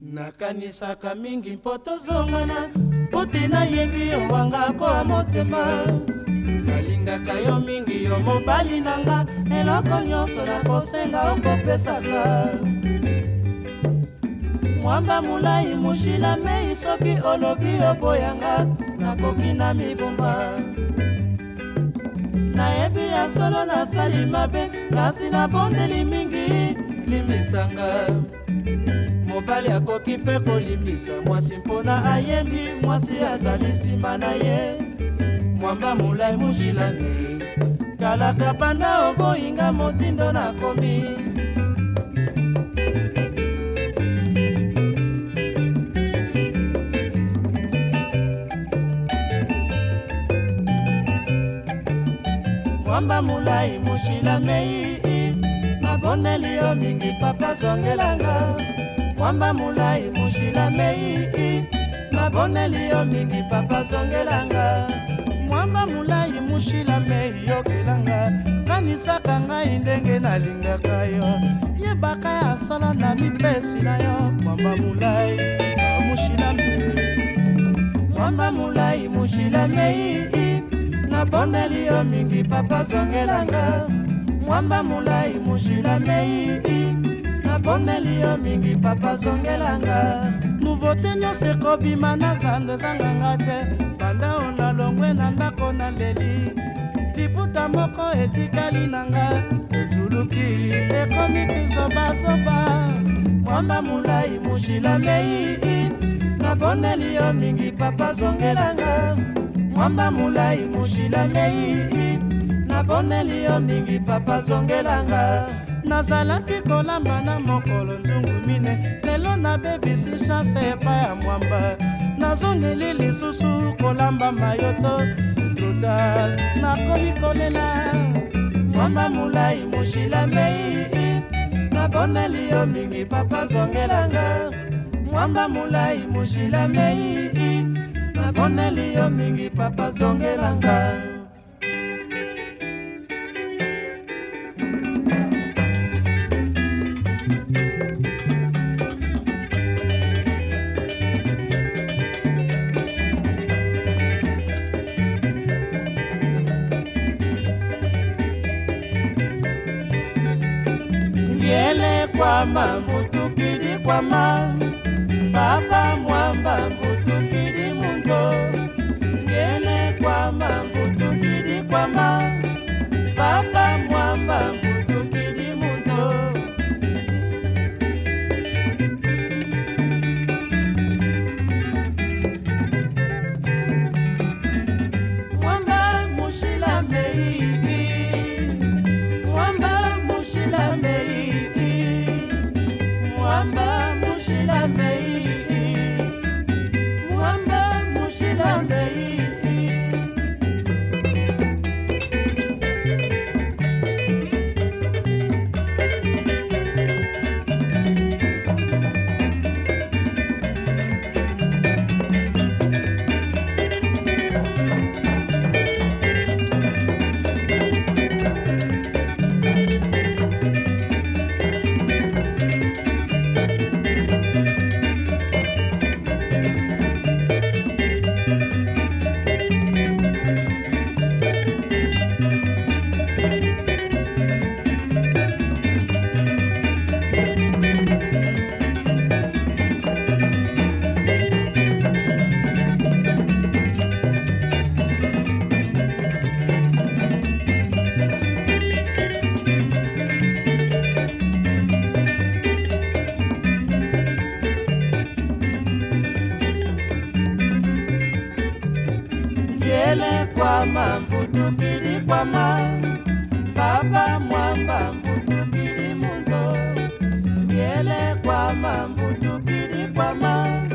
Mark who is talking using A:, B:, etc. A: nakanisaka mingi mpo tozongana mpo te nayebi yo wanga koa motema nalingaka yo mingi yo mobali na nga eloko nyonso nakosenga okopesaka mwamba molai moshila mei soki olobi oboyanga nakoki na mibumba nayebi ya solo nasali mabe kasi nabondeli mingi limisanga mobali akoki mpe kolimbisa mwasi mpona ayembi mwasi azali nsima na ye mwamba molai mushilami kalaka banda oboyinga motindo nakomi mwamba molai mushilami naboneli yo mingi papa zongelanga mwamba mulai mushila mei naboneli yo mingi papa zongelanga mwamba mulai mushila mei yokelanga kanisaka ngai ndenge nalingaka yo yebaka ya sala na mipesi na yo mwamba mulai mushila mei mwamba mulai mushila mei naboneli yo mingi papa zongelanga mwamba mulai mushila mei omeli yo mingi papa zongelanga nuvote nyonso ekobima na zando ezanganga te banda o na longwe na ndako na leli liputa moko etikali na nga ezuluki ekomi kizobazoba mwamba mulai mushila mei naboneli yo mingi papa zongelanga mwamba mulai mushila mei naboneli yo mingi papa zongelanga nazalaki kolamba na mokolo nzungu mine lelo nabebisi chanse epai ya mwamba nazongeli lisusu kolamba mayoto setrotal nakomi kolela mwamba molai moshila mei naboneli yo mingi papa zongelanga mwamba molai moshila mei naboneli yo mingi papa zongelanga kwama mvutukili kwama baba mwamba mvutukili Sunday. mwamba mvutukili kwama baba mwamba kiri mvutukili munzo myele kwama mvutukili kwama